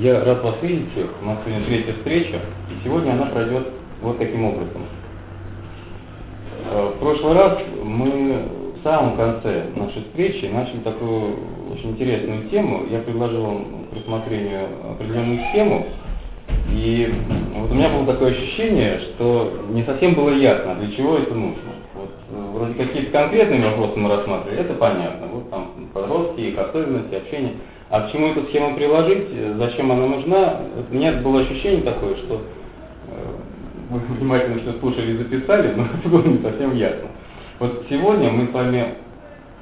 Я рад вас видеть всех. У нас сегодня третья встреча, и сегодня она пройдет вот таким образом. Э, в прошлый раз мы в самом конце нашей встречи начали такую очень интересную тему. Я предложил вам к рассмотрению определенную схему, и вот у меня было такое ощущение, что не совсем было ясно, для чего это нужно. Вот, э, вроде какие-то конкретные вопросы мы рассматривали, это понятно. Вот там подростки, их особенности, общение. А к чему эту схему приложить, зачем она нужна, у меня было ощущение такое, что э, вы внимательно все слушали и записали, но это было не совсем ясно. Вот сегодня мы с вами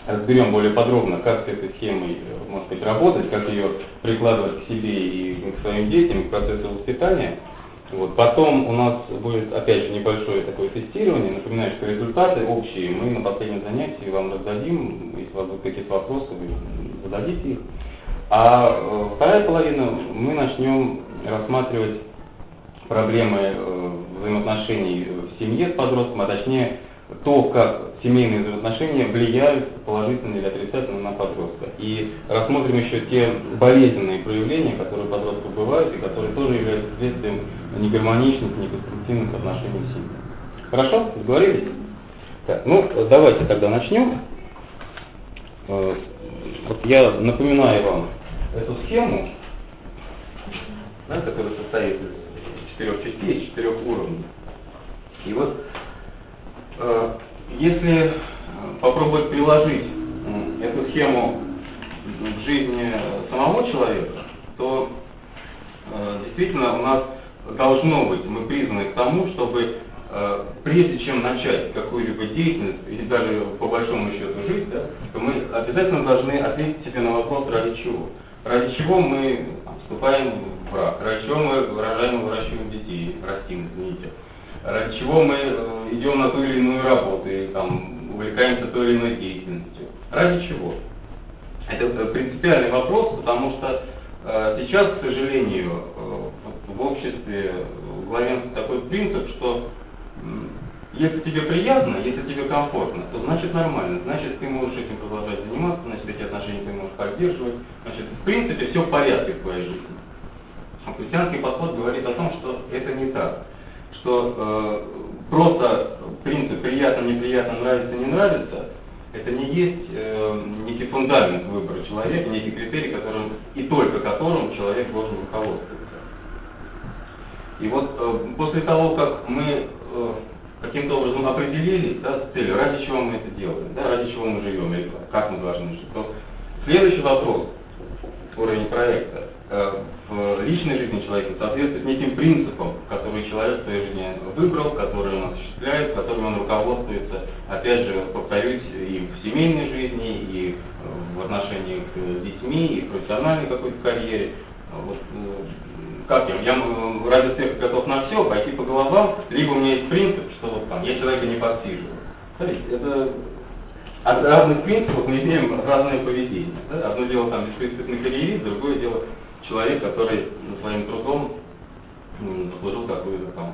разберем более подробно, как с этой схемой, э, может быть, работать, как ее прикладывать к себе и к своим детям, к процессу воспитания. Вот. Потом у нас будет, опять же, небольшое такое тестирование. Напоминаю, что результаты общие мы на последнем занятии вам раздадим. Если у вас будут какие-то вопросы, вы зададите их. А э, вторая половина мы начнем рассматривать проблемы э, взаимоотношений в семье с подростком, а точнее то, как семейные взаимоотношения влияют положительно или отрицательно на подростка. И рассмотрим еще те болезненные проявления, которые у подростков бывают и которые тоже являются следствием негармоничных, неконструктивных отношений в семье. Хорошо? Договорились? Так, ну, давайте тогда начнем. Э, вот я напоминаю вам эту схему, да, которая состоит из четырех частей, из четырех уровней. И вот если попробовать приложить эту схему в жизни самого человека, то э, действительно у нас должно быть, мы призваны к тому, чтобы э, прежде чем начать какую-либо деятельность, или даже по большому счету жить, да, то мы обязательно должны ответить себе на вопрос, ради чего. Ради чего мы вступаем в брак, ради чего мы выражаем, выращиваем детей, растим, извините, ради чего мы э, идем на ту или иную работу, и там, увлекаемся той или иной деятельностью. Ради чего? Это принципиальный вопрос, потому что э, сейчас, к сожалению, э, в обществе главенствует такой принцип, что если тебе приятно, если тебе комфортно, то значит нормально, значит ты можешь этим продолжать заниматься, значит эти отношения ты можешь поддерживать, значит в принципе все в порядке в твоей жизни. А христианский подход говорит о том, что это не так, что э, просто принцип приятно, неприятно, нравится, не нравится, это не есть э, некий фундамент выбора человека, некий критерий, которым и только которым человек должен руководствоваться. И вот э, после того, как мы э, каким-то образом определились да, с целью, ради чего мы это делаем, да, ради чего мы живем, или как мы должны жить, то следующий вопрос, уровень проекта, э, в личной жизни человека соответствует неким принципам, которые человек в своей жизни выбрал, которые он осуществляет, которыми он руководствуется, опять же, повторюсь, и в семейной жизни, и в отношениях с детьми, и в профессиональной какой-то карьере. Вот, как я, я ради успеха готов на все, пойти по головам, либо у меня есть принцип, что вот там, я человека не подсиживаю. Смотрите, это от разных принципов мы имеем разное поведение. Да? Одно дело там беспринципный карьерист, другое дело человек, который своим трудом заслужил какую-то там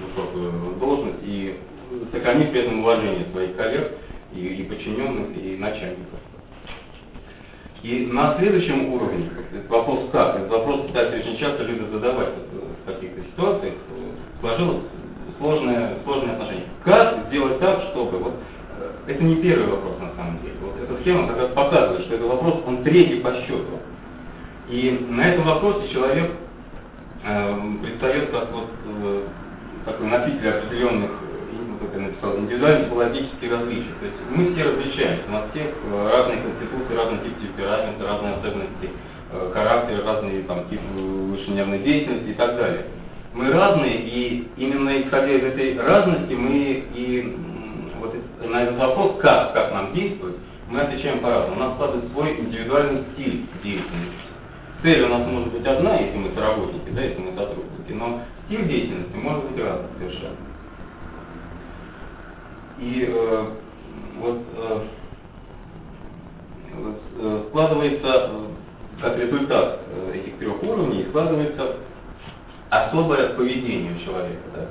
высокую должность и сохранив при этом уважение своих коллег и, и подчиненных, и начальников. И на следующем уровне, вопрос как, этот вопрос, кстати, очень часто любят задавать в каких-то ситуациях, сложилось сложное, сложное отношение. Как сделать так, чтобы, вот, э, это не первый вопрос на самом деле, вот эта схема как раз показывает, что этот вопрос, он третий по счету. И на этом вопросе человек э, предстает как вот э, такой носитель определенных как я написал, индивидуальные психологические различия. То есть мы все различаемся, у нас всех э, разные конституции, разный тип темперамента, разные особенности э, характера, разные там, типы высшей нервной деятельности и так далее. Мы разные, и именно исходя из этой разности мы и на этот вопрос, как, как нам действовать, мы отвечаем по-разному. У нас складывается свой индивидуальный стиль деятельности. Цель у нас может быть одна, если мы соработники, да, если мы сотрудники, но стиль деятельности может быть разный совершенно. И э, вот, э, э, складывается, как результат э, этих трех уровней, складывается особое поведение человека. Да?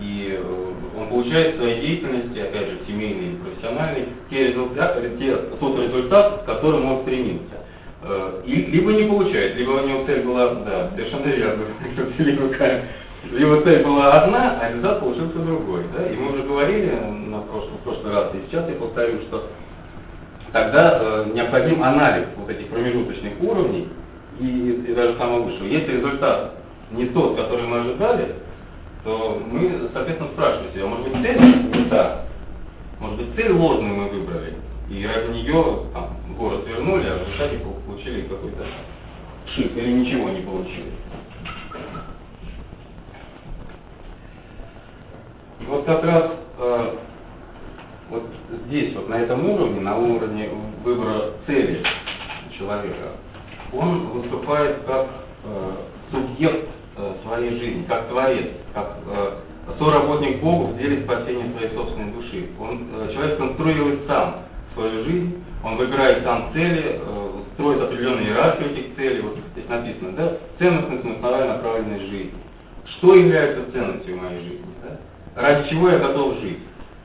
И э, он получает в своей деятельности, опять же, семейной или профессиональной, те результаты, те, тот результат, к которому он стремился. Э, и, либо не получает, либо у него цель была, да, совершенно верно, либо цель была одна, а результат получился другой. Да? И мы уже говорили на прошлый, в прошлый раз, и сейчас я повторю, что тогда э, необходим анализ вот этих промежуточных уровней и, и даже самого высшего. Если результат не тот, который мы ожидали, то мы, соответственно, спрашиваем себя, может быть, цель не та, может быть, цель ложную мы выбрали, и ради нее там, город вернули, а в результате получили какой-то шиф или ничего не получили. Вот как раз э, вот здесь, вот на этом уровне, на уровне выбора цели человека, он выступает как э, субъект э, своей жизни, как творец, как э, соработник Богу в деле спасения своей собственной души. Он, э, человек конструирует сам свою жизнь, он выбирает сам цели, э, строит определенную иерархию этих целей. Вот здесь написано, да, ценностная смысловая направленность жизни. Что является ценностью в моей жизни? Да? Ради чего я готов жить?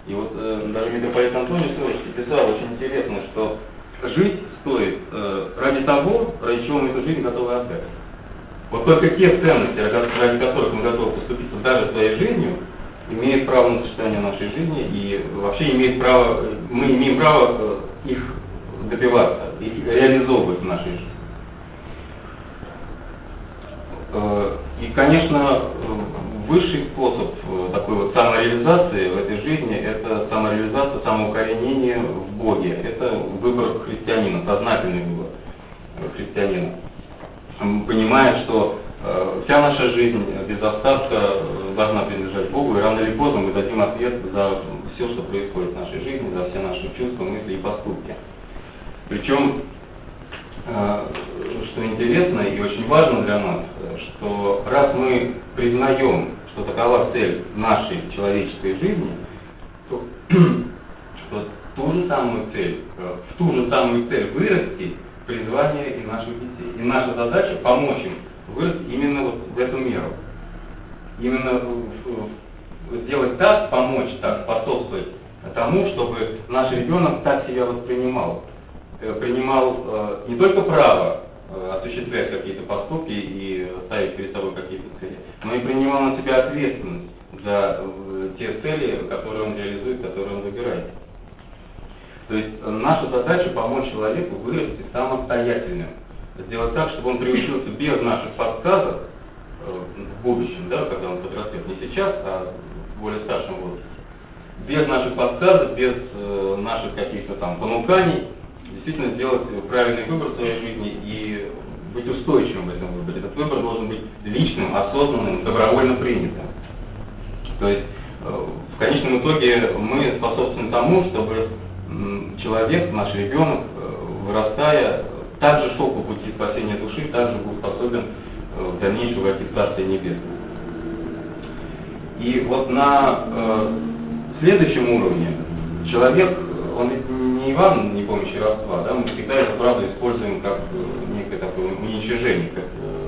И вот э, даже митрополит Антоний Савович писал очень интересно, что жить стоит э, ради того, ради чего мы эту жизнь готовы отдать. Вот только те ценности, ради которых мы готовы поступить даже своей жизнью, имеют право на сочетание нашей жизни и вообще имеет право, мы имеем право э, их добиваться, их реализовывать в нашей жизни. Э, и, конечно, высший способ э, такой вот самореализации в этой жизни – это самореализация, самоукоренение в Боге. Это выбор христианина, сознательный выбор христианина. Понимая, что э, вся наша жизнь без остатка должна принадлежать Богу, и рано или поздно мы дадим ответ за все, что происходит в нашей жизни, за все наши чувства, мысли и поступки. Причем Э, что интересно и очень важно для нас, что раз мы признаем, что такова цель нашей человеческой жизни, то, то ту же самую цель, э, в ту же самую цель вырасти призвание и наших детей. И наша задача помочь им вырасти именно вот в эту меру. Именно сделать так, помочь так, способствовать тому, чтобы наш ребенок так себя воспринимал. Э, принимал э, не только право э, осуществлять какие-то поступки и ставить перед собой какие-то цели, но и принимал на себя ответственность за те цели, которые он реализует, которые он выбирает. То есть наша задача помочь человеку вырасти самостоятельным, сделать так, чтобы он приучился без наших подсказок в будущем, да, когда он подрастет, не сейчас, а в более старшем возрасте, без наших подсказок, без наших каких-то там понуканий, действительно сделать правильный выбор в своей жизни и быть устойчивым в этом выборе. Этот выбор должен быть личным, осознанным, добровольно принятым. То есть э, в конечном итоге мы способствуем тому, чтобы человек, наш ребенок, э, вырастая, также шел по пути спасения души, также был способен э, в дальнейшем войти в Царствие Небесное. И вот на э, следующем уровне человек он не Иван, не помнящий родства, да, мы всегда эту правду используем как э, некое такое уничижение, как э,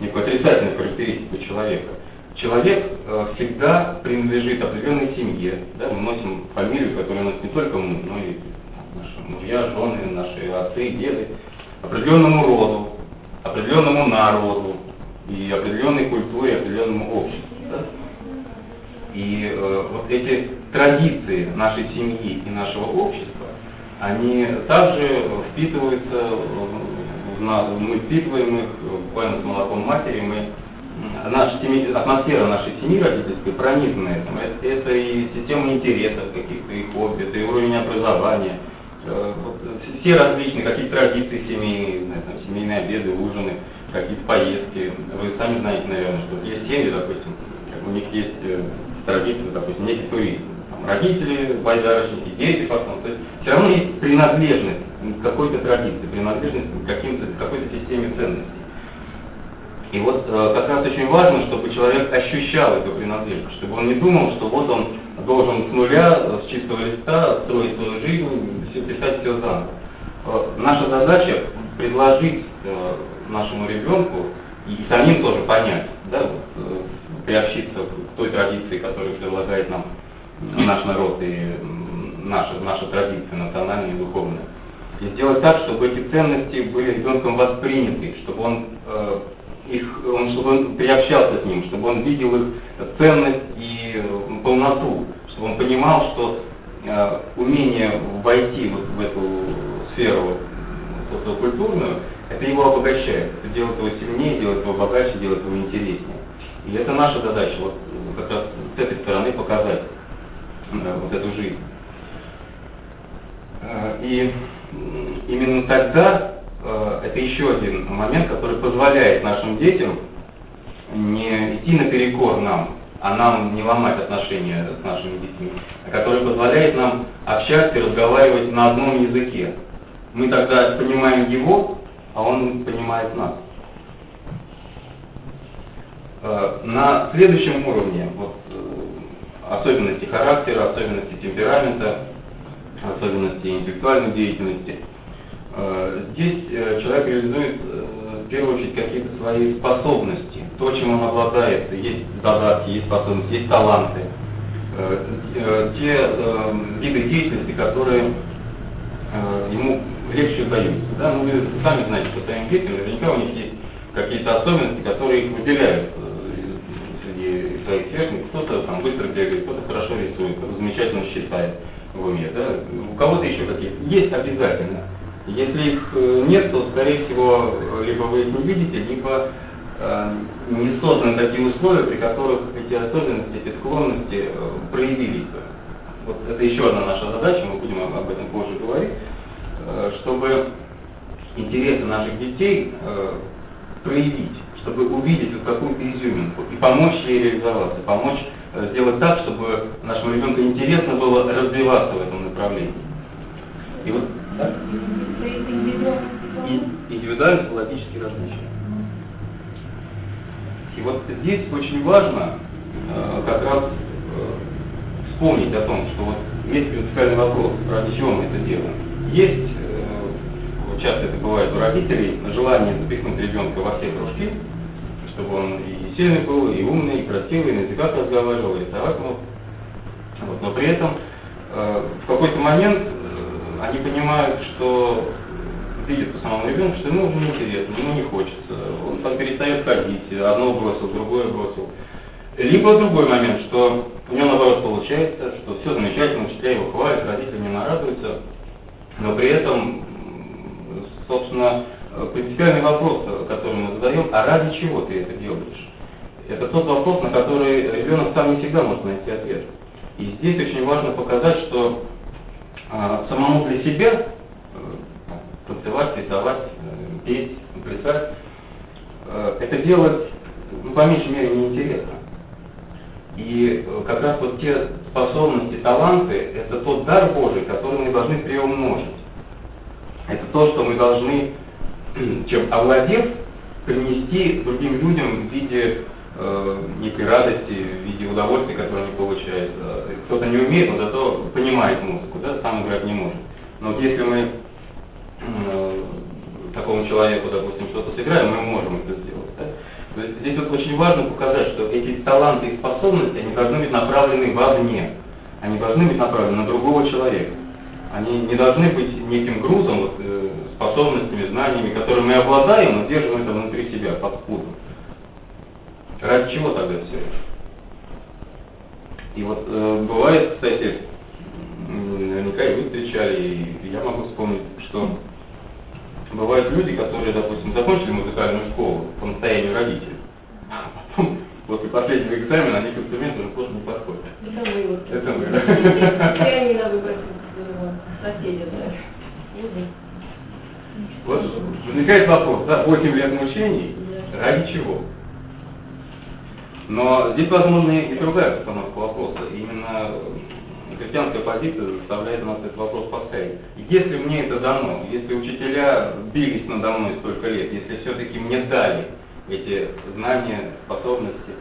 некую отрицательную характеристику человека. Человек э, всегда принадлежит определенной семье, да, мы носим фамилию, которая у нас не только мы, но и наши мужья, жены, наши отцы, деды, определенному роду, определенному народу и определенной культуре, определенному обществу. Да? И э, вот эти традиции нашей семьи и нашего общества, они также впитываются, в нас, мы впитываем их буквально с молоком матери, мы наша семья, атмосфера нашей семьи родительской пронизана этим. Это, это и система интересов каких-то, и хобби, это и уровень образования, э, вот, все различные, какие традиции семейные, там, семейные обеды, ужины, какие-то поездки. Вы сами знаете, наверное, что есть семьи, допустим, у них есть э, традиции, допустим, некий туризм. Там, родители, байдарочники, дети потом. То есть все равно есть принадлежность к какой-то традиции, принадлежность к каким-то, какой-то системе ценностей. И вот э, как раз очень важно, чтобы человек ощущал эту принадлежность, чтобы он не думал, что вот он должен с нуля, с чистого листа строить свою жизнь, все, писать все заново. Э, наша задача предложить э, нашему ребенку и самим тоже понять, да, вот, э, приобщиться к той традиции, которую предлагает нам наш народ и наша, наша традиция национальная и духовная. и сделать так, чтобы эти ценности были ребенком восприняты, чтобы он э, их, он, чтобы он приобщался к ним, чтобы он видел их ценность и э, полноту, чтобы он понимал, что э, умение войти вот в эту сферу социокультурную, это его обогащает, это делает его сильнее, делает его богаче, делает его интереснее. И это наша задача, вот как раз с этой стороны показать э, вот эту жизнь. Э, и именно тогда это еще один момент, который позволяет нашим детям не идти наперекор нам, а нам не ломать отношения с нашими детьми, а который позволяет нам общаться и разговаривать на одном языке. Мы тогда понимаем его, а он понимает нас. Э, на следующем уровне, вот, особенности характера, особенности темперамента, особенности интеллектуальной деятельности. Э, здесь э, человек реализует э, в первую очередь какие-то свои способности, то, чем он обладает, есть задатки, есть способности, есть таланты, те виды деятельности, которые ему легче удаются. Да? Ну, вы сами знаете, что своим детям наверняка у них есть какие-то особенности, которые их выделяют среди своих сверстников. Кто-то там быстро бегает, кто-то хорошо рисует, кто-то замечательно считает в уме, да, у кого-то еще какие-то, есть обязательно. Если их э, нет, то, скорее всего, либо вы их не видите, либо э, не созданы такие условия, при которых эти особенности, эти склонности э, проявились бы. Вот это еще одна наша задача, мы будем об этом позже говорить, э, чтобы интересы наших детей э, проявить, чтобы увидеть вот какую-то изюминку и помочь ей реализоваться, помочь Э, сделать так, чтобы нашему ребенку интересно было развиваться в этом направлении. И вот индивидуальность логически различия. И вот здесь очень важно э, как раз э, вспомнить о том, что вот есть принципиальный вопрос, ради чего мы это делаем. Есть, э, часто это бывает у родителей, желание запихнуть ребенка во все кружки, чтобы он и сильный был, и умный, и красивый, и на языках разговаривал, и рисовать мог. Вот. Но при этом э, в какой-то момент они понимают, что видят по самому ребенку, что ему уже неинтересно, ему не хочется, он там перестает ходить, одно бросил, другое бросил. Либо другой момент, что у него наоборот получается, что все замечательно, учителя его хвалят, родители не нарадуются, но при этом, собственно, принципиальный вопрос, который мы задаем, а ради чего ты это делаешь? Это тот вопрос, на который ребенок сам не всегда может найти ответ. И здесь очень важно показать, что самому для себя э, танцевать, рисовать, э, петь, плясать, э, это делать, ну, по меньшей мере, неинтересно. И э, как раз вот те способности, таланты, это тот дар Божий, который мы должны приумножить. Это то, что мы должны чем овладев, принести другим людям в виде э, некой радости, в виде удовольствия, которое они получают. Э, кто-то не умеет, но зато понимает музыку, да, сам играть не может. Но вот если мы э, такому человеку, допустим, что-то сыграем, мы можем это сделать. Да? То есть здесь вот очень важно показать, что эти таланты и способности, они должны быть направлены вовне. Они должны быть направлены на другого человека. Они не должны быть неким грузом, вот, э, способностями, знаниями, которыми мы обладаем, но держим это внутри себя, под пудом. Ради чего тогда все это? И вот э, бывает, кстати, наверняка и вы встречали, и я могу вспомнить, что бывают люди, которые, допустим, закончили музыкальную школу по настоянию родителей, а потом после последнего экзамена они к инструменту уже просто не подходят. Это мы вот. Это мы, да. Пианино выбросил соседи, да. Вот возникает вопрос, да, 8 лет мучений, ради чего? Но здесь возможно и другая постановка вопроса. Именно христианская позиция заставляет нас этот вопрос поставить. Если мне это дано, если учителя бились надо мной столько лет, если все-таки мне дали эти знания, способности,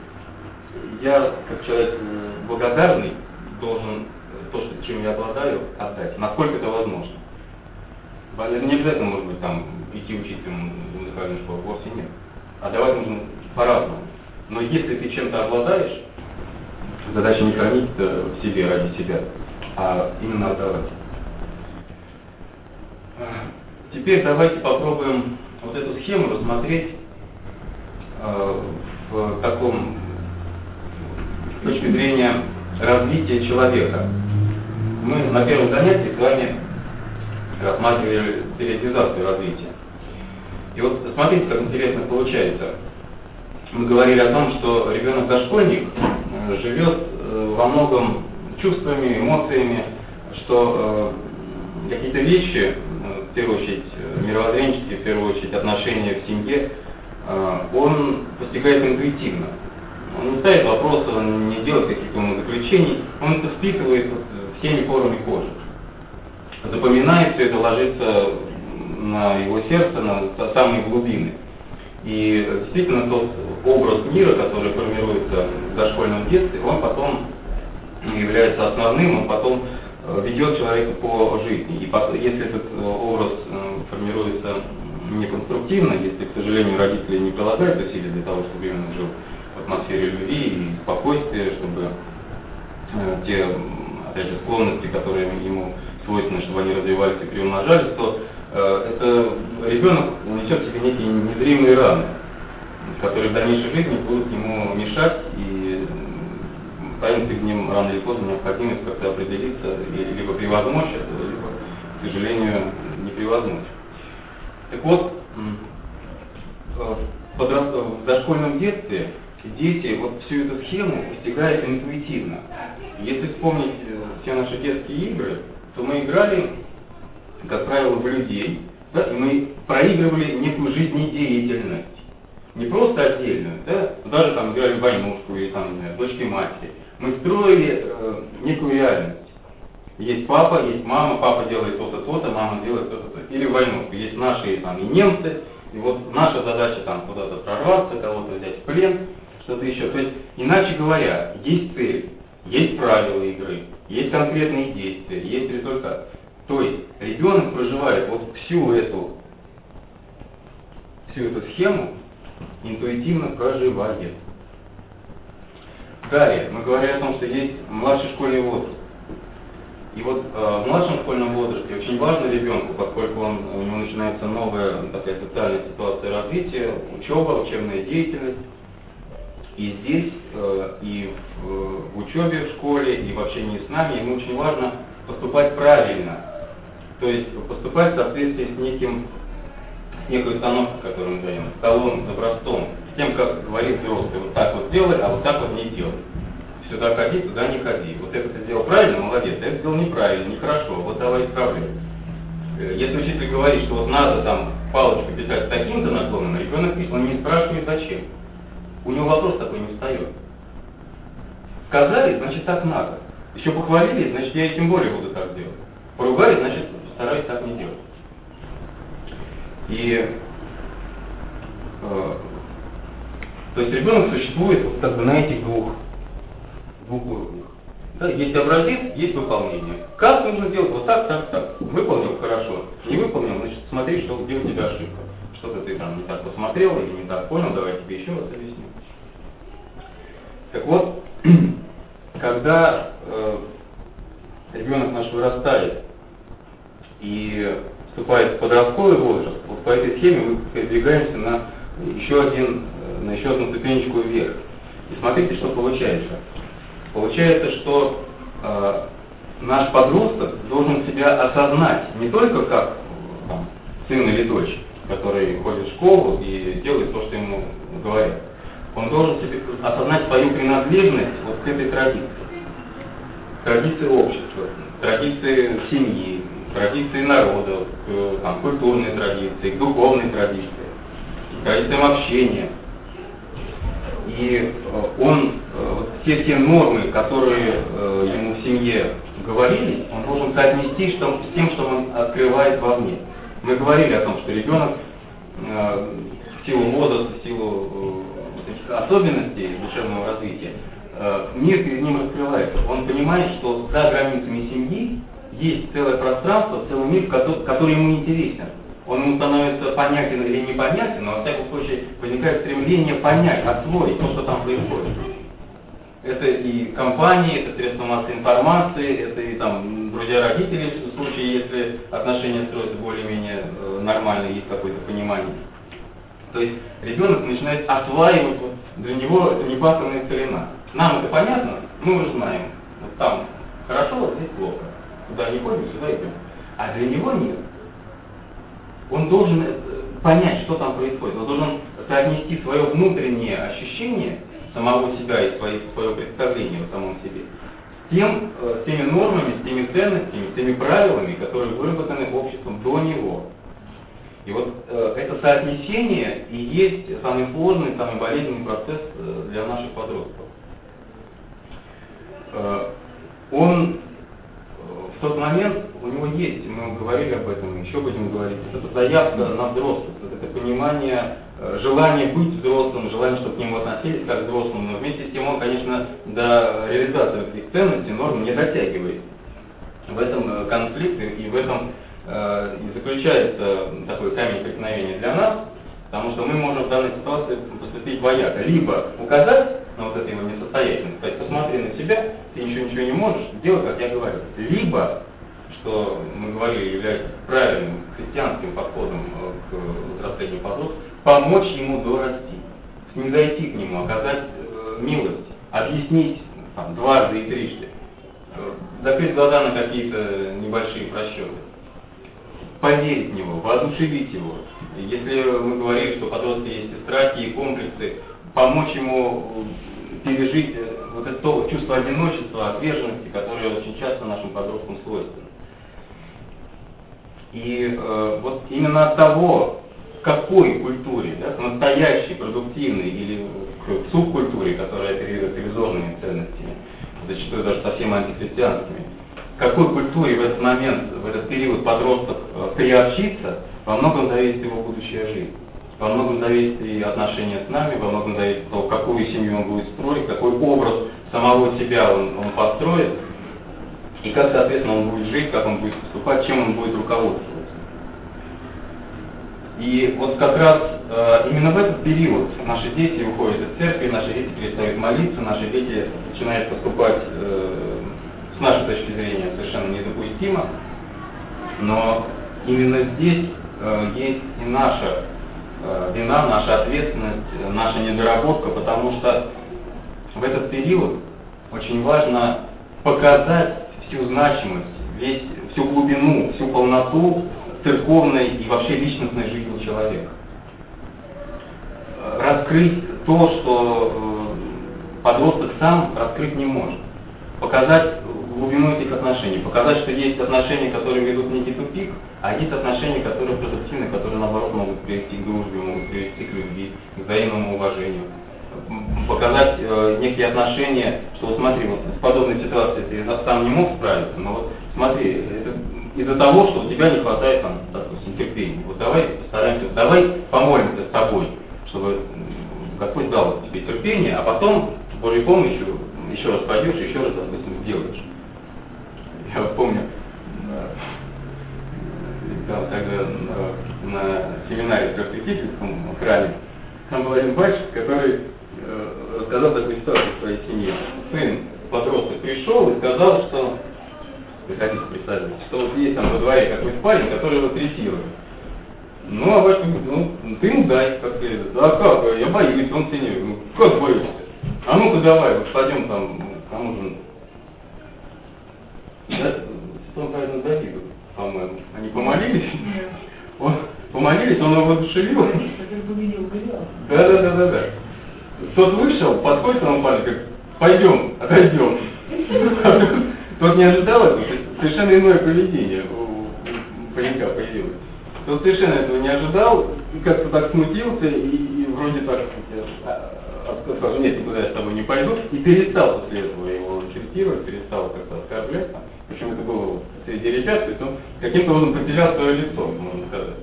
я, как человек благодарный, должен то, что, чем я обладаю, отдать, насколько это возможно. Не обязательно, может быть, там идти учиться в музыкальную школу, вовсе нет. А давать нужно по-разному. Но если ты чем-то обладаешь, задача не хранить это в себе ради себя, а именно отдавать. Теперь давайте попробуем вот эту схему рассмотреть э, в таком с точки зрения развития человека. Мы на первом занятии с вами рассматривали периодизацию развития. И вот смотрите, как интересно получается. Мы говорили о том, что ребенок-дошкольник э, живет э, во многом чувствами, эмоциями, что э, какие-то вещи, в первую очередь мировоззренческие, в первую очередь отношения в семье, он постигает интуитивно. Он не ставит вопроса, он не делает каких-то умозаключений, он это впитывает всеми порами кожи. Запоминает все это, ложится на его сердце, на самые глубины. И действительно тот образ мира, который формируется в дошкольном детстве, он потом является основным, он потом э, ведет человека по жизни. И если этот э, образ э, формируется неконструктивно, если, к сожалению, родители не прилагают усилия для того, чтобы ребенок жил в атмосфере любви и спокойствия, чтобы те, опять же, склонности, которые ему свойственны, чтобы они развивались и приумножались, то Э, это ребенок несет в себе некие незримые раны, которые в дальнейшей жизни будут ему мешать и появится к ним рано или поздно необходимость как-то определиться и либо превозмочь это, либо, к сожалению, не превозмочь. Так вот, э, в дошкольном детстве дети вот всю эту схему постигают интуитивно. Если вспомнить э, все наши детские игры, то мы играли как правило, в людей, да, и мы проигрывали некую жизнедеятельность. Не просто отдельную, да, даже там играли в войнушку или там, не знаю, дочки матери. Мы строили э, некую реальность. Есть папа, есть мама, папа делает то-то, то-то, мама делает то-то, то-то. Или войнушку. Есть наши там и немцы, и вот наша задача там куда-то прорваться, кого-то взять в плен, что-то еще. То есть, иначе говоря, есть цель, есть правила игры, есть конкретные действия, есть результат. То есть ребенок проживает вот всю эту, всю эту схему, интуитивно проживает. Далее, мы говорили о том, что есть младший школьный возраст. И вот э, в младшем школьном возрасте очень важно ребенку, поскольку он, у него начинается новая такая социальная ситуация развития, учеба, учебная деятельность. И здесь, э, и в, учебе в школе, и в общении с нами ему очень важно поступать правильно, то есть поступать в соответствии с неким с некой установкой, которую мы даем, столом, образцом, с тем, как говорит взрослый, вот так вот делай, а вот так вот не делай. Сюда ходи, туда не ходи. Вот это ты сделал правильно, молодец, а это сделал неправильно, нехорошо, вот давай исправляй. Э, если учитель говорит, что вот надо там палочку писать таким-то наклоном, ребенок пишет, он не спрашивает зачем. У него вопрос такой не встает. Сказали, значит так надо. Еще похвалили, значит я и тем более буду так делать. Поругали, значит стараюсь так не делать. И э, то есть ребенок существует как бы на этих двух, двух уровнях. Да, есть образец, есть выполнение. Как нужно делать? Вот так, так, так. Выполнил хорошо. Не выполнил, значит смотри, что, где у тебя ошибка. Что-то ты там не так посмотрел или не так понял, давай тебе еще раз объясню. Так вот, когда э, ребенок наш вырастает и вступает в подростковый возраст, вот по этой схеме мы передвигаемся на еще один, на еще одну ступенечку вверх. И смотрите, что получается. Получается, что э, наш подросток должен себя осознать не только как там, сын или дочь, который ходит в школу и делает то, что ему говорят. Он должен себе осознать свою принадлежность вот к этой традиции. Традиции общества, традиции семьи, традиции народа, э, там, культурной традиции, к духовной традиции, традициям общения. И э, он, э, вот все те нормы, которые ему в семье говорили, он должен соотнести что, с тем, что он открывает вовне. Мы говорили о том, что ребенок в силу возраста, в силу особенностей душевного развития, мир перед ним раскрывается. Он понимает, что за границами семьи есть целое пространство, целый мир, который ему интересен. Он ему становится понятен или непонятен, но во всяком случае возникает стремление понять, освоить то, что там происходит. Это и компании, это средства массовой информации, это и там друзья родителей, в случае, если отношения строятся более-менее э, нормально, есть какое-то понимание. То есть ребенок начинает осваивать, вот, для него это не пасторная целина. Нам это понятно, мы уже знаем. Вот там хорошо, вот здесь плохо. Туда не ходим, сюда идем. А для него нет. Он должен э, понять, что там происходит. Он должен соотнести свое внутреннее ощущение самого себя и свои, свое представление о самом себе с, тем, э, с теми нормами, с теми ценностями, с теми правилами, которые выработаны обществом до него. И вот э, это соотнесение и есть самый сложный, самый болезненный процесс э, для наших подростков. Э, он в тот момент у него есть, мы говорили об этом, еще будем говорить, это заявка на взрослость, это понимание, э, желание быть взрослым, желание, чтобы к нему относились как к взрослому, но вместе с тем он, конечно, до реализации этих ценностей, норм не дотягивает. В этом э, конфликт и в этом э, и заключается такой камень преткновения для нас, потому что мы можем в данной ситуации поступить двояко. Либо указать на вот это его несостоятельность, сказать, посмотри на себя, ты ничего ничего не можешь, делай, как я говорю. Либо, что мы говорили, является правильным христианским подходом э, к взрослению подростка, помочь ему дорасти, не зайти к нему, оказать э, милость, объяснить там, дважды и трижды, э, закрыть глаза на какие-то небольшие просчеты, поверить в него, воодушевить его. Если мы говорим, что подростки есть и страхи, и комплексы, помочь ему пережить э, вот это чувство одиночества, отверженности, которое очень часто нашим подросткам свойственно. И э, вот именно от того, какой культуре, да, к настоящей, продуктивной или к субкультуре, которая оперирует иллюзорными ценностями, зачастую даже совсем антихристианскими, к какой культуре в этот момент, в этот период подросток э, приобщится, во многом зависит его будущая жизнь. Во многом зависит и отношения с нами, во многом зависит от какую семью он будет строить, какой образ самого себя он, он построит, и как, соответственно, он будет жить, как он будет поступать, чем он будет руководствоваться. И вот как раз э, именно в этот период наши дети уходят из церкви, наши дети перестают молиться, наши дети начинают поступать, э, с нашей точки зрения, совершенно недопустимо. Но именно здесь э, есть и наша Э, вина, наша ответственность, наша недоработка, потому что в этот период очень важно показать всю значимость, весь, всю глубину, всю полноту церковной и вообще личностной жизни человека. Раскрыть то, что э, подросток сам раскрыть не может. Показать глубину этих отношений, показать, что есть отношения, которые ведут в некий тупик, а есть отношения, которые продуктивны, которые наоборот могут привести к дружбе, могут привести к любви, к взаимному уважению. Показать э, некие отношения, что вот смотри, вот с подобной ситуацией ты сам не мог справиться, но вот смотри, это из-за того, что у тебя не хватает там, допустим, терпения. Вот давай постараемся, давай помолимся с тобой, чтобы Господь дал тебе терпение, а потом с Божьей помощью еще раз пойдешь, еще раз, допустим, сделаешь. Я вот помню, там тогда на, на семинаре в просветительском в храме, там был один батюшка, который э, рассказал такую в своей семье. Сын, подросток, пришел и сказал, что, вы представить, что вот есть там во дворе какой-то парень, который его третирует. Ну, а батюшка говорит, ну, ты ему дай, как следует. А как? Я боюсь, он сильнее. Ну, как боишься? А ну-ка давай, вот пойдем там, кому же да, Святому праведному Давиду, по-моему. Они помолились? Нет. Он, помолились, он его воодушевил. Да, да, да, да, да. Тот вышел, подходит к нам парень, говорит, пойдем, отойдем. Тот не ожидал этого, совершенно иное поведение у паренька появилось. Тот совершенно этого не ожидал, как-то так смутился и, и вроде так сказал, нет, никуда я с тобой не пойду, и перестал после этого его третировать, перестал как-то оскорблять. Причем это было среди ребят, то есть он каким-то образом потерял свое лицо, можно сказать.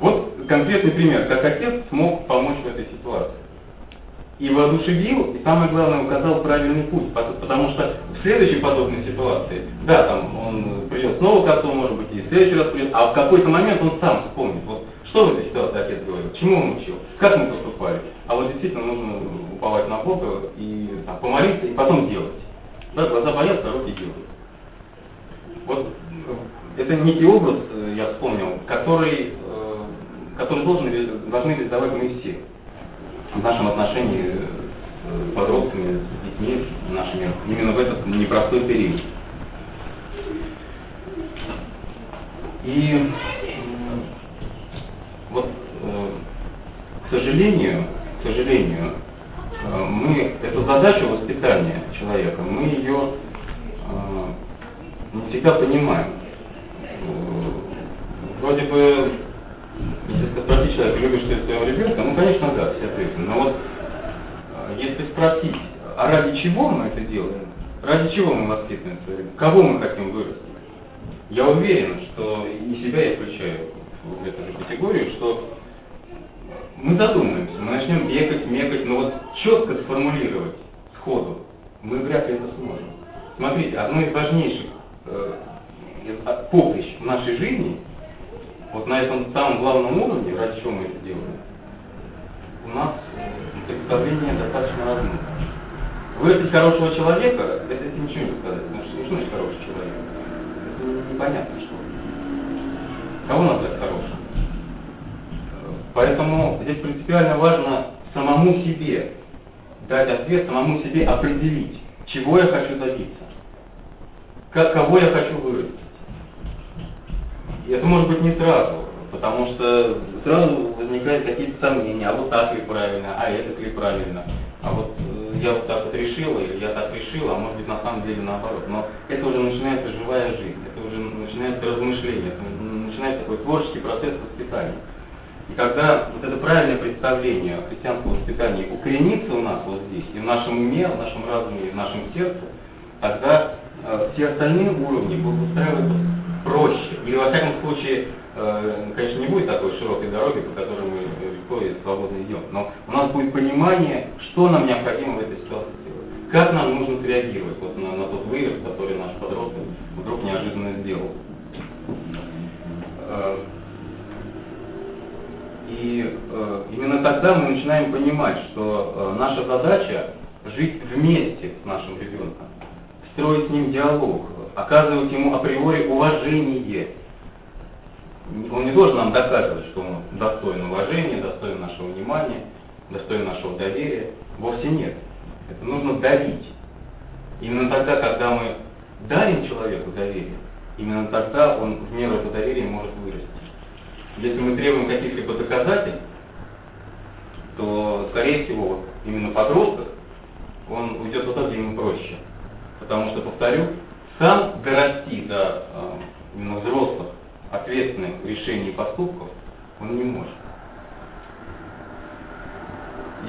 Вот конкретный пример, как отец смог помочь в этой ситуации. И воодушевил, и самое главное, указал правильный путь, потому что в следующей подобной ситуации, да, там он придет снова к отцу, может быть, и в следующий раз придет, а в какой-то момент он сам вспомнит, вот что в этой ситуации отец говорил, чему он учил, как мы поступали. А вот действительно нужно уповать на Бога и там, помолиться, и потом делать. Да, глаза боятся, а руки делают. Вот э, это некий образ, э, я вспомнил, который, э, который должен, должны рисовать мы все в нашем отношении с подростками, с детьми нашими, именно в этот непростой период. И вот, к сожалению, к сожалению, мы эту задачу воспитания человека, мы ее не всегда понимаем. Вроде бы, если спросить человека, любишь ты своего ребенка, ну, конечно, да, все ответим. Но вот а, если спросить, а ради чего мы это делаем? Ради чего мы воспитываем своего ребенка? Кого мы хотим вырасти? Я уверен, что и себя я включаю в эту же категорию, что мы задумаемся, мы начнем бегать, мекать, но вот четко сформулировать сходу мы вряд ли это сможем. Смотрите, одно из важнейших поприщ в нашей жизни, вот на этом самом главном уровне, ради чего мы это делаем, у нас э, представление достаточно размыто. Вырастить хорошего человека, это, это ничего не сказать. Потому что, ну, значит хороший человек? Это непонятно что. Кого назвать хорошим? Поэтому здесь принципиально важно самому себе дать ответ, самому себе определить, чего я хочу добиться как, кого я хочу вырастить. Это может быть не сразу, потому что сразу возникают какие-то сомнения, а вот так ли правильно, а это ли правильно, а вот э, я вот так вот решила, или я так решила, а может быть на самом деле наоборот. Но это уже начинается живая жизнь, это уже начинается размышление, это начинается такой творческий процесс воспитания. И когда вот это правильное представление о христианском воспитании укоренится у нас вот здесь, и в нашем уме, в нашем разуме, и в нашем сердце, тогда все остальные уровни будут устраиваться проще. Или во всяком случае, э, конечно, не будет такой широкой дороги, по которой мы легко и свободно идем. Но у нас будет понимание, что нам необходимо в этой ситуации сделать. Как нам нужно среагировать вот на, на тот вызов, который наш подросток вдруг неожиданно сделал. Э, и именно тогда мы начинаем понимать, что наша задача жить вместе с нашим ребенком строить с ним диалог, оказывать ему априори уважение. Он не должен нам доказывать, что он достоин уважения, достоин нашего внимания, достоин нашего доверия. Вовсе нет. Это нужно дарить. Именно тогда, когда мы дарим человеку доверие, именно тогда он в меру этого доверия может вырасти. Если мы требуем каких-либо доказательств, то, скорее всего, именно подросток, он уйдет туда, где ему проще. Потому что, повторю, сам дорасти до э, взрослых, ответственных решений и поступков он не может.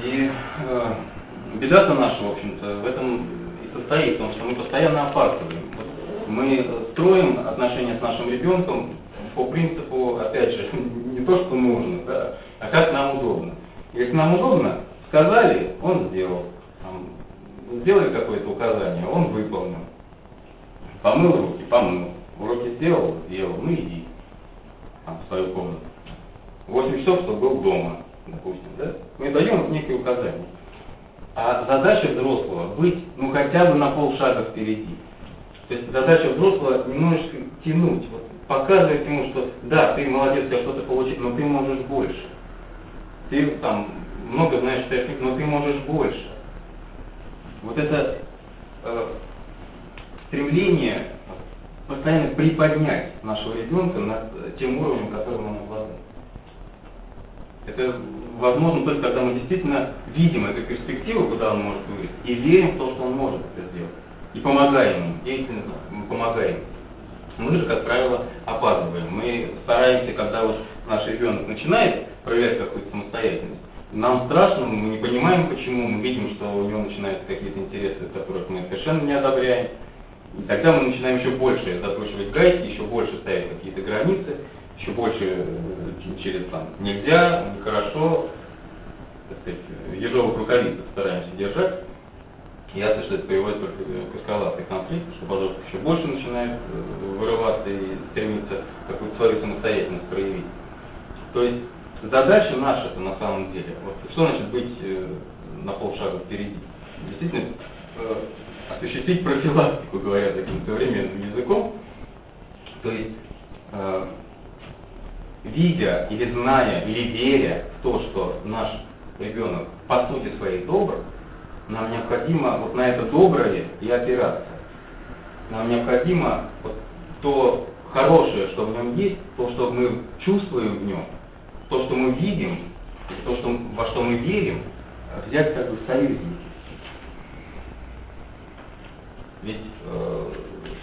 И э, беда-то наша, в общем-то, в этом и состоит, потому что мы постоянно опаздываем. Мы строим отношения с нашим ребенком по принципу, опять же, не то, что нужно, да, а как нам удобно. Если нам удобно, сказали, он сделал сделали какое-то указание, он выполнил. Помыл руки, помыл. Уроки сделал, сделал, ну иди там, в свою комнату. 8 часов, чтобы был дома, допустим, да? Мы даем некие указания. А задача взрослого быть, ну хотя бы на полшага впереди. То есть задача взрослого немножечко тянуть, вот, показывать ему, что да, ты молодец, я что-то получил, но ты можешь больше. Ты там много знаешь техник, но ты можешь больше вот это э, стремление постоянно приподнять нашего ребенка над тем уровнем, которым он обладает. Это возможно только когда мы действительно видим эту перспективу, куда он может вырасти, и верим в то, что он может это сделать. И помогаем ему, деятельно помогаем. Мы же, как правило, опаздываем. Мы стараемся, когда вот наш ребенок начинает проявлять какую-то самостоятельность, нам страшно, мы не понимаем почему, мы видим, что у него начинаются какие-то интересы, которых мы совершенно не одобряем. И тогда мы начинаем еще больше закручивать гайки, еще больше ставить какие-то границы, еще больше э, через там нельзя, нехорошо, так сказать, ежовых рукавицах стараемся держать. Ясно, что это приводит только к эскалации конфликта, что подросток еще больше начинает э, вырываться и стремиться какую-то свою самостоятельность проявить. То есть задача наша это на самом деле, вот, что значит быть э, на полшага впереди? Действительно, э, осуществить профилактику, говоря таким современным языком, То есть, э, видя или зная, или веря в то, что наш ребенок по сути своей добр, нам необходимо вот на это доброе и опираться. Нам необходимо вот то хорошее, что в нем есть, то, что мы чувствуем в нем, то, что мы видим, то, что, во что мы верим, взять как бы союзники. Ведь, э,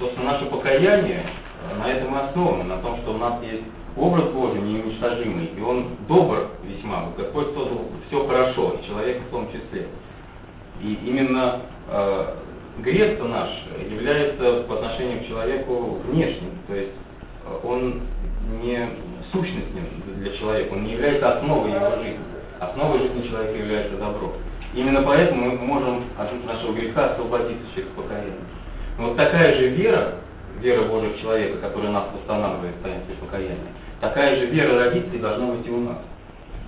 собственно, наше покаяние э, на этом и основано, на том, что у нас есть образ Божий неуничтожимый, и он добр весьма. Господь создал все хорошо, и человека в том числе. И именно э, грех наш является по отношению к человеку внешним, то есть э, он не сущностен для человека, он не является основой его жизни. Основой жизни человека является добро. Именно поэтому мы можем от нашего греха освободиться через покаяние. Но вот такая же вера, вера Божия в человека, которая нас восстанавливает в таинстве покаяния, такая же вера родителей должна быть и у нас.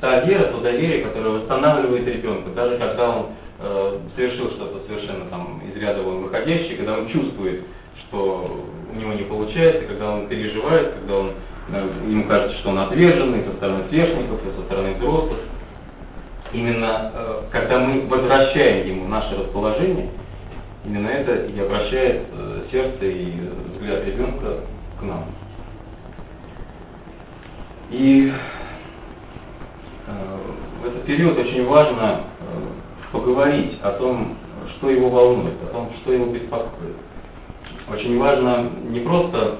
Та вера, то доверие, которое восстанавливает ребенка, даже когда он э, совершил что-то совершенно там из ряда вон выходящее, когда он чувствует, что у него не получается, когда он переживает, когда он, ему кажется, что он отверженный со стороны сверстников, и со стороны взрослых. Именно э, когда мы возвращаем ему наше расположение, именно это и обращает э, сердце и взгляд ребенка к нам. И э, в этот период очень важно э, поговорить о том, что его волнует, о том, что его беспокоит. Очень важно не просто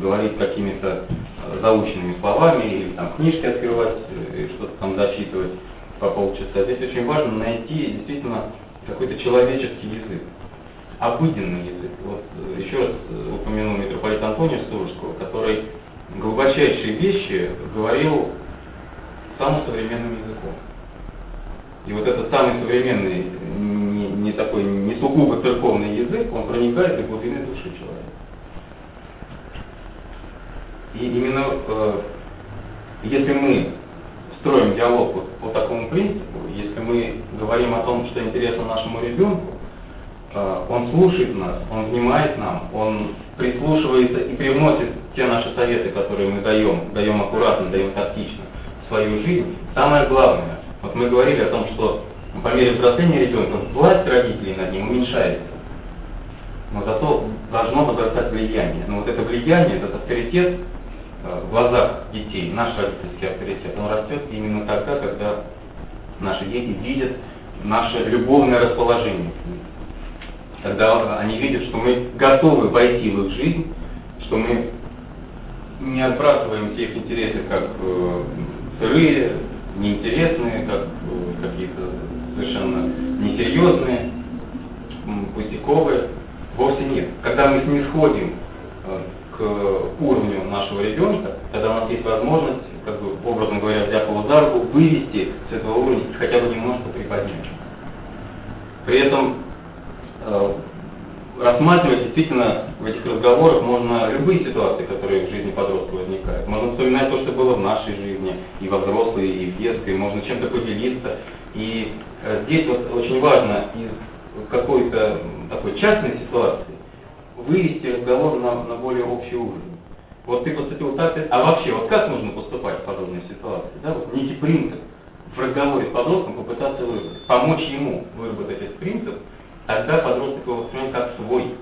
говорить какими-то э, заученными словами или там книжки открывать и что-то там зачитывать по полчаса. Здесь очень важно найти действительно какой-то человеческий язык, обыденный язык. Вот еще раз упомянул митрополит Антония Сурожского, который глубочайшие вещи говорил самым современным языком. И вот этот самый современный, не, не такой, не сугубо церковный язык, он проникает в глубины души человека. И именно э, если мы строим диалог вот по такому принципу, если мы говорим о том, что интересно нашему ребенку, э, он слушает нас, он внимает нам, он прислушивается и привносит те наши советы, которые мы даем, даем аккуратно, даем тактично в свою жизнь. Самое главное, вот мы говорили о том, что по мере взросления ребенка власть родителей над ним уменьшается. Но зато должно возрастать влияние. Но вот это влияние, этот авторитет в глазах детей, наш родительский авторитет, он растет именно тогда, когда наши дети видят наше любовное расположение. Когда они видят, что мы готовы войти в их жизнь, что мы не отбрасываем все их интересы как э, сырые, неинтересные, как э, какие-то совершенно несерьезные, пустяковые. Вовсе нет. Когда мы снисходим э, уровню нашего ребенка, когда у нас есть возможность, как бы, образно говоря, взяв его за руку, вывести с этого уровня хотя бы немножко приподнять. При этом э, рассматривать действительно в этих разговорах можно любые ситуации, которые в жизни подростка возникают. Можно вспоминать то, что было в нашей жизни, и во взрослой, и в детской, можно чем-то поделиться. И э, здесь вот очень важно из какой-то такой частной ситуации вывести разговор на, на более общий уровень. Вот ты поступил так, а вообще, вот как нужно поступать в подобной ситуации? Да? Вот некий принцип в разговоре с подростком попытаться выработать, помочь ему выработать этот принцип, тогда подросток его воспринимает как свой.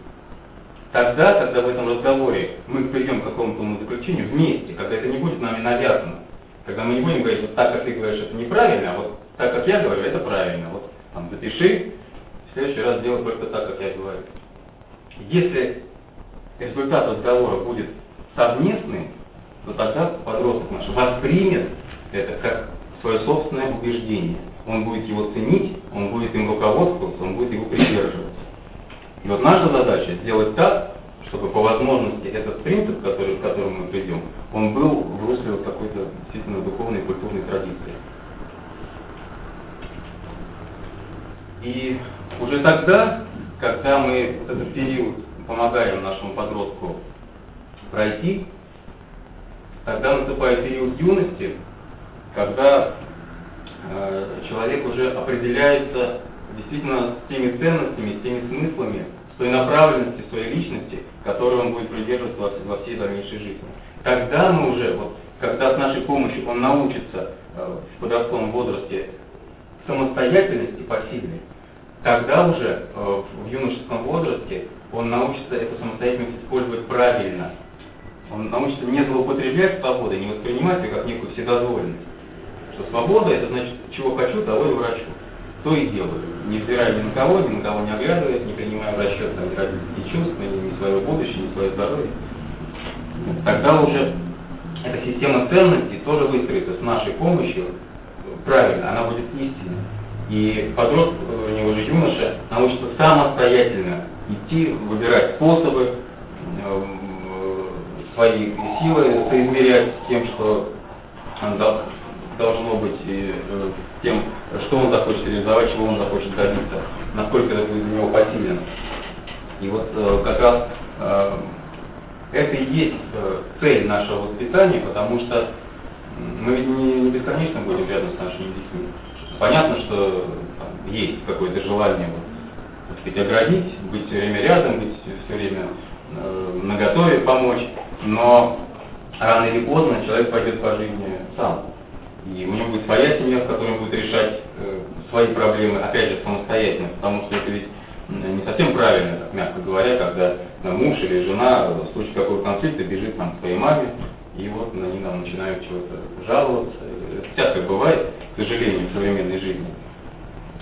Тогда, когда в этом разговоре мы придем к какому-то заключению вместе, когда это не будет нами навязано, когда мы не будем говорить, вот так, как ты говоришь, это неправильно, а вот так, как я говорю, это правильно. Вот там запиши, в следующий раз делай только так, как я говорю. Если результат разговора будет совместный, то тогда подросток наш воспримет это как свое собственное убеждение. Он будет его ценить, он будет им руководствоваться, он будет его придерживаться. И вот наша задача сделать так, чтобы по возможности этот принцип, который, к которому мы придем, он был в русле вот какой-то действительно духовной и культурной традиции. И уже тогда, когда мы этот период помогаем нашему подростку пройти, тогда наступает период юности, когда э, человек уже определяется действительно с теми ценностями, с теми смыслами, с той направленности своей личности, которой он будет придерживаться во, во всей дальнейшей жизни. Тогда мы уже, вот, когда с нашей помощью он научится э, в подростковом возрасте самостоятельности посильной, тогда уже э, в юношеском возрасте он научится эту самостоятельность использовать правильно. Он научится не злоупотреблять свободой, не воспринимать ее как некую вседозволенность. Что свобода это значит, чего хочу, того и врачу. То и делаю. Не взирая ни на кого, ни на кого не оглядываясь, не принимая в расчет там, ни родительские чувства, ни, ни свое будущее, ни свое здоровье. Тогда уже эта система ценностей тоже выстроится с нашей помощью правильно, она будет истинной. И подросток, у него же юноша, научится самостоятельно идти, выбирать способы, э, свои силы соизмерять с тем, что должно быть, э, тем, что он захочет реализовать, чего он захочет добиться, насколько это будет для него посилен. И вот э, как раз это и есть цель нашего воспитания, потому что мы ведь не бесконечно будем рядом с нашими детьми. Понятно, что там, есть какое-то желание вот, так сказать, оградить, быть все время рядом, быть все время э, наготове помочь, но рано или поздно человек пойдет по жизни сам. И у него будет своя семья, с которой он будет решать э, свои проблемы, опять же, самостоятельно, потому что это ведь не совсем правильно, так мягко говоря, когда да, муж или жена в случае какого конфликта бежит там, к своей маме, и вот они там начинают чего-то жаловаться. Это всякое бывает, к сожалению, в современной жизни.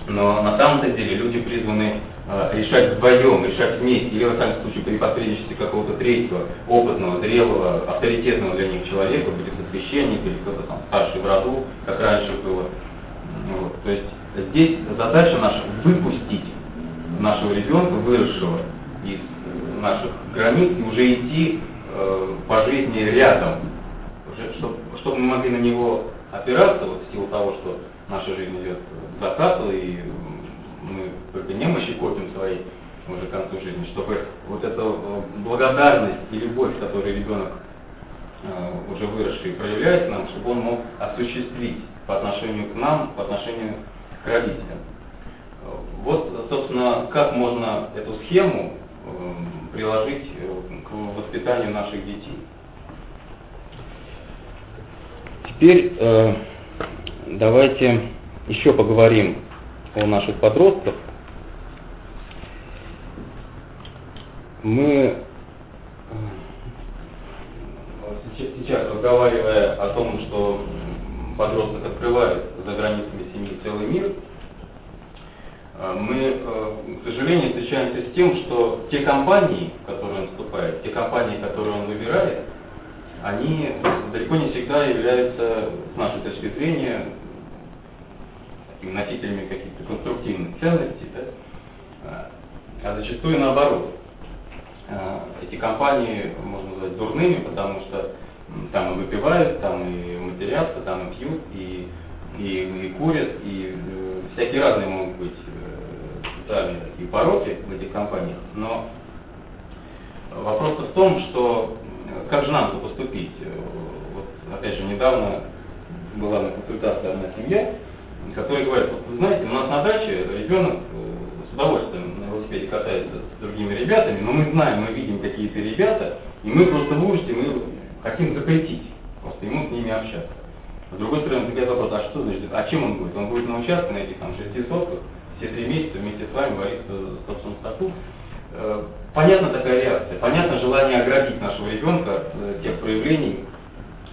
Но на самом-то деле люди призваны э, решать вдвоем, решать вместе, или, во всяком случае, при посредничестве какого-то третьего, опытного, зрелого, авторитетного для них человека, будет священник или кто-то там старший в роду, как раньше было. Вот. То есть здесь задача наша выпустить нашего ребенка, выросшего из наших границ, и уже идти э, по жизни рядом, чтобы, чтобы мы могли на него опираться, вот в силу того, что наша жизнь идет к закату, и мы только немощи копим свои уже к концу жизни, чтобы вот эта э, благодарность и любовь, которую ребенок э, уже выросший проявляет нам, чтобы он мог осуществить по отношению к нам, по отношению к родителям. Вот, собственно, как можно эту схему приложить к воспитанию наших детей. Теперь э, давайте еще поговорим о наших подростках. Мы э, сейчас разговаривая о том, что подросток открывает за границами семьи целый мир, э, мы, э, к сожалению, встречаемся с тем, что те компании, которые он вступает, те компании, которые он выбирает, они далеко не всегда являются, с нашей точки зрения, носителями каких-то конструктивных ценностей, да? А, зачастую наоборот. А, эти компании можно назвать дурными, потому что там и выпивают, там и матерятся, там и пьют, и, и, и курят, и э, всякие разные могут быть э, социальные такие пороки в этих компаниях. Но вопрос в том, что как же нам поступить? Вот, опять же, недавно была на консультации одна семья, которая говорит, вот, вы знаете, у нас на даче ребенок э, с удовольствием на велосипеде катается с другими ребятами, но мы знаем, мы видим какие-то ребята, и мы просто в ужасе, мы хотим запретить просто ему с ними общаться. С другой стороны, возникает вопрос, а что значит, а чем он будет? Он будет на участке на этих там шести сотках, все три месяца вместе с вами варить в собственном. Э, понятна такая реакция, понятно желание оградить нашего ребенка от э, тех проявлений,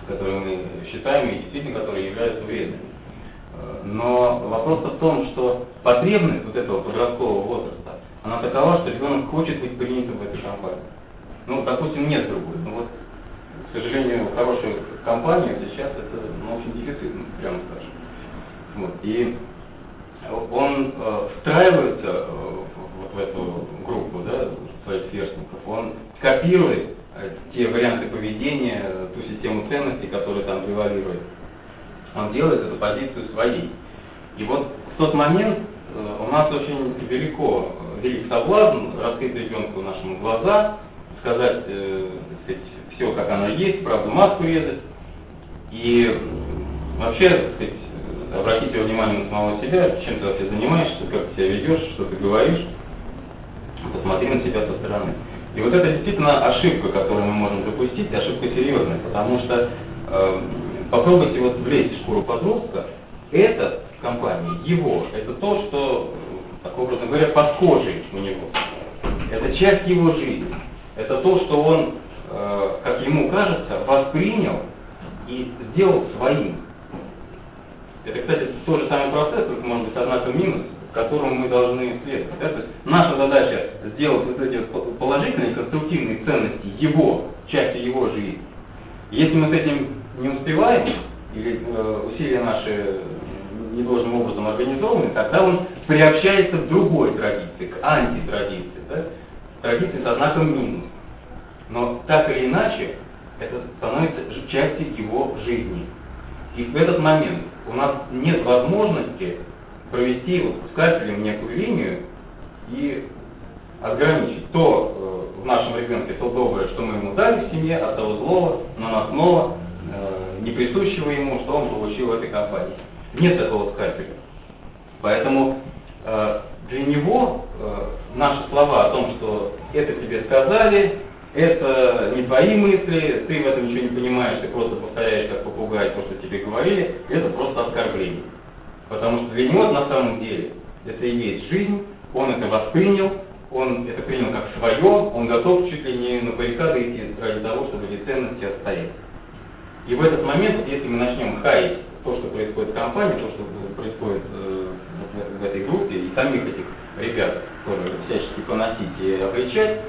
которые мы считаем и действительно которые являются вредными. Э, но вопрос в том, что потребность вот этого подросткового возраста, она такова, что ребенок хочет быть принятым в этой компании. Ну, допустим, нет другой. Ну вот, к сожалению, хорошая компания сейчас это ну, очень дефицитно, прямо скажем. Вот. И он э, встраивается э, в эту группу, да, своих сверстников, он копирует э, те варианты поведения, ту систему ценностей, которая там превалирует. Он делает эту позицию своей. И вот в тот момент э, у нас очень велико, велик соблазн раскрыть ребенку нашему глаза, сказать, э, сказать, все как оно есть, правду маску резать. И вообще, так сказать, обратите внимание на самого себя, чем ты вообще занимаешься, как ты себя ведешь, что ты говоришь посмотри на себя со стороны. И вот это действительно ошибка, которую мы можем допустить, ошибка серьезная, потому что э, попробуйте вот влезть в шкуру подростка, это в компании, его, это то, что, так образно говоря, под кожей у него. Это часть его жизни. Это то, что он, э, как ему кажется, воспринял и сделал своим. Это, кстати, тот же самый процесс, только может быть однако минус, которому мы должны следовать. Да? То есть наша задача сделать вот эти положительные, конструктивные ценности его, частью его жизни. Если мы с этим не успеваем, или э, усилия наши недолжным образом организованы, тогда он приобщается к другой традиции, к антитрадиции, да? традиции со знаком минус. Но так или иначе, это становится частью его жизни. И в этот момент у нас нет возможности провести скальпелем некую линию и ограничить то э, в нашем ребенке, то доброе, что мы ему дали в семье, от того злого, наносного, э, не присущего ему, что он получил в этой компании. Нет такого скальпеля. Поэтому э, для него э, наши слова о том, что это тебе сказали, это не твои мысли, ты в этом ничего не понимаешь, ты просто повторяешь как попугай то, что тебе говорили, это просто оскорбление. Потому что для него на самом деле это и есть жизнь, он это воспринял, он это принял как свое, он готов чуть ли не на баррикады идти ради того, чтобы эти ценности отстоять. И в этот момент, если мы начнем хаять то, что происходит в компании, то, что происходит э, в, этой группе, и самих этих ребят тоже всячески поносить и обличать,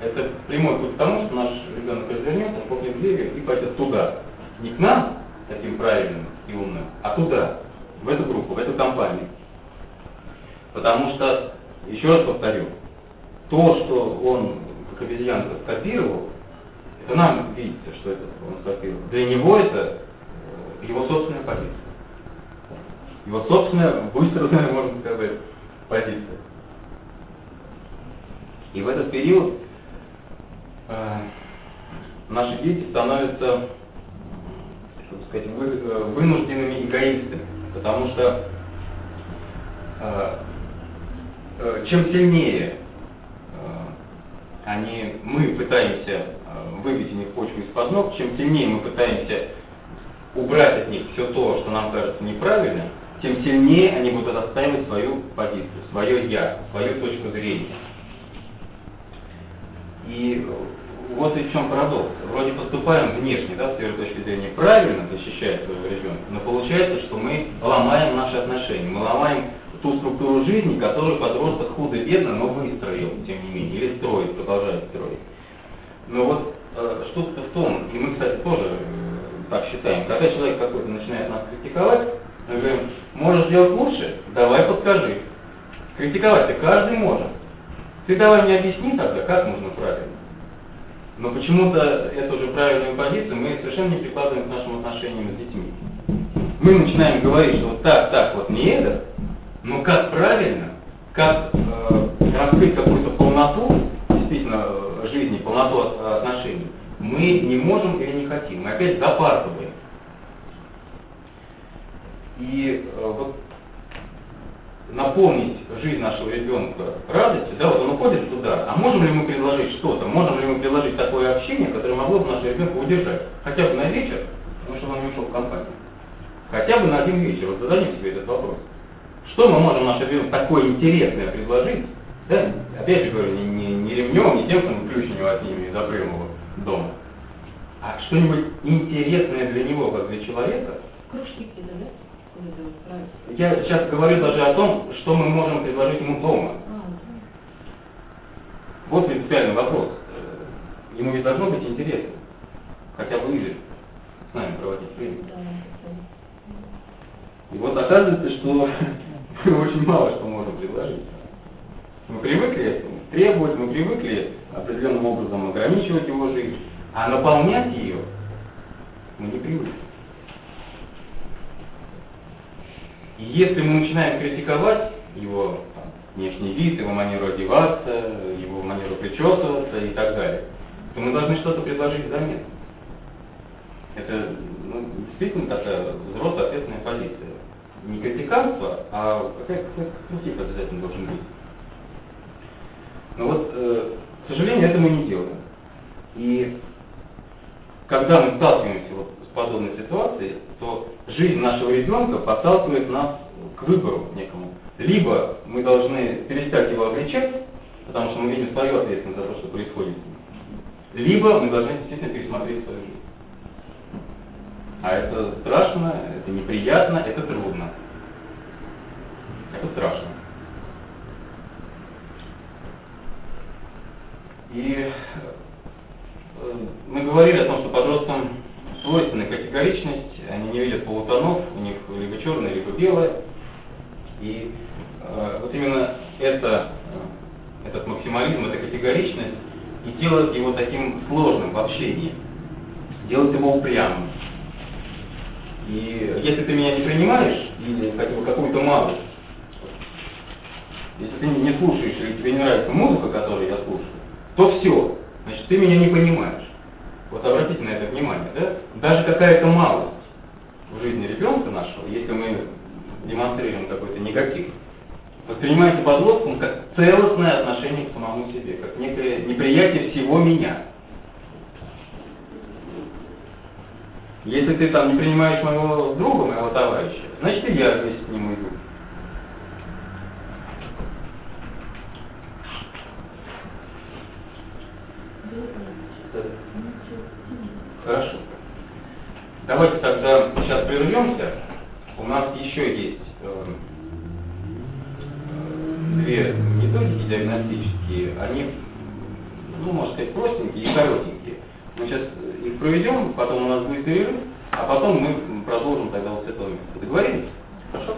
это прямой путь к тому, что наш ребенок развернется, хлопнет дверью и пойдет туда. Не к нам, таким правильным и умным, а туда, в эту группу, в эту компанию. Потому что, еще раз повторю, то, что он, как обезьянка, скопировал, это нам видится, что это он скопировал. Для него это э, его собственная позиция. Его собственная, выстроенная, можно сказать, позиция. И в этот период наши дети становятся, как сказать, вы, э, вынужденными эгоистами, потому что э, э, чем сильнее э, они, мы пытаемся э, выбить у них почву из-под ног, чем сильнее мы пытаемся убрать от них все то, что нам кажется неправильным, тем сильнее они будут отстаивать свою позицию, свое я, свою точку зрения. И вот и в чем парадокс. Вроде поступаем внешне, да, с ее точки зрения, правильно защищая своего ребенка, но получается, что мы ломаем наши отношения, мы ломаем ту структуру жизни, которую подросток худо-бедно, но выстроил, тем не менее, или строит, продолжает строить. Но вот э, что-то в том, и мы, кстати, тоже э, так считаем, когда человек какой-то начинает нас критиковать, мы говорим, можешь сделать лучше, давай подскажи. Критиковать-то каждый может. Ты давай мне объясни тогда, как можно правильно. Но почему-то эту же правильную позицию мы совершенно не прикладываем к нашим отношениям с детьми. Мы начинаем говорить, что вот так, так, вот не это, но как правильно, как э, раскрыть какую-то полноту, действительно, э, жизни, полноту отношений, мы не можем или не хотим. Мы опять запаздываем. И э, вот наполнить жизнь нашего ребенка радостью, да, вот он уходит туда, а можем ли мы предложить что-то, можем ли мы предложить такое общение, которое могло бы нашего ребенка удержать, хотя бы на вечер, ну, чтобы он не ушел в компанию. Хотя бы на один вечер, вот зададим себе этот вопрос. Что мы можем нашему ребенку такое интересное предложить, да, опять же говорю, не, не, не ремнем, не тем, что мы ключ у него отнимем и его дома, а что-нибудь интересное для него, как для человека. Кружки да? Я сейчас говорю даже о том, что мы можем предложить ему дома. А, Вот принципиальный вопрос. Ему ведь должно быть интересно. Хотя бы или с нами проводить время. И вот оказывается, что мы очень мало что можем предложить. Мы привыкли требовать, мы привыкли определенным образом ограничивать его жизнь, а наполнять ее мы не привыкли. И если мы начинаем критиковать его там, внешний вид, его манеру одеваться, его манеру причесываться и так далее, то мы должны что-то предложить взамен. Это ну, действительно такая взрослая ответственная позиция. Не критиканство, а какая- какой-то критик обязательно должен быть. Но вот, э, к сожалению, это мы не делаем. И когда мы сталкиваемся вот подобной ситуацией, то жизнь нашего ребенка подталкивает нас к выбору некому. Либо мы должны перестать его обличать, потому что мы видим свою ответственность за то, что происходит либо мы должны действительно пересмотреть свою жизнь. А это страшно, это неприятно, это трудно. Это страшно. И э, мы говорили о том, что подросткам свойственна категоричность, они не видят полутонов, у них либо черное, либо белое. И э, вот именно это, э, этот максимализм, эта категоричность и делает его таким сложным в общении, делает его упрямым. И если ты меня не принимаешь, или хотя бы какую-то малость, если ты не слушаешь, или тебе не нравится музыка, которую я слушаю, то все, значит, ты меня не понимаешь. Вот обратите на это внимание, да? Даже какая-то малость в жизни ребенка нашего, если мы демонстрируем какой-то негатив, воспринимается подростком как целостное отношение к самому себе, как некое неприятие всего меня. Если ты там не принимаешь моего друга, моего товарища, значит и я вместе с ним иду. Хорошо. Давайте тогда сейчас прервемся. У нас еще есть эм, две методики диагностические, они, ну, можно сказать, простенькие и коротенькие. Мы сейчас их проведем, потом у нас будет перерыв, а потом мы продолжим тогда вот с этого места. Договорились? Хорошо?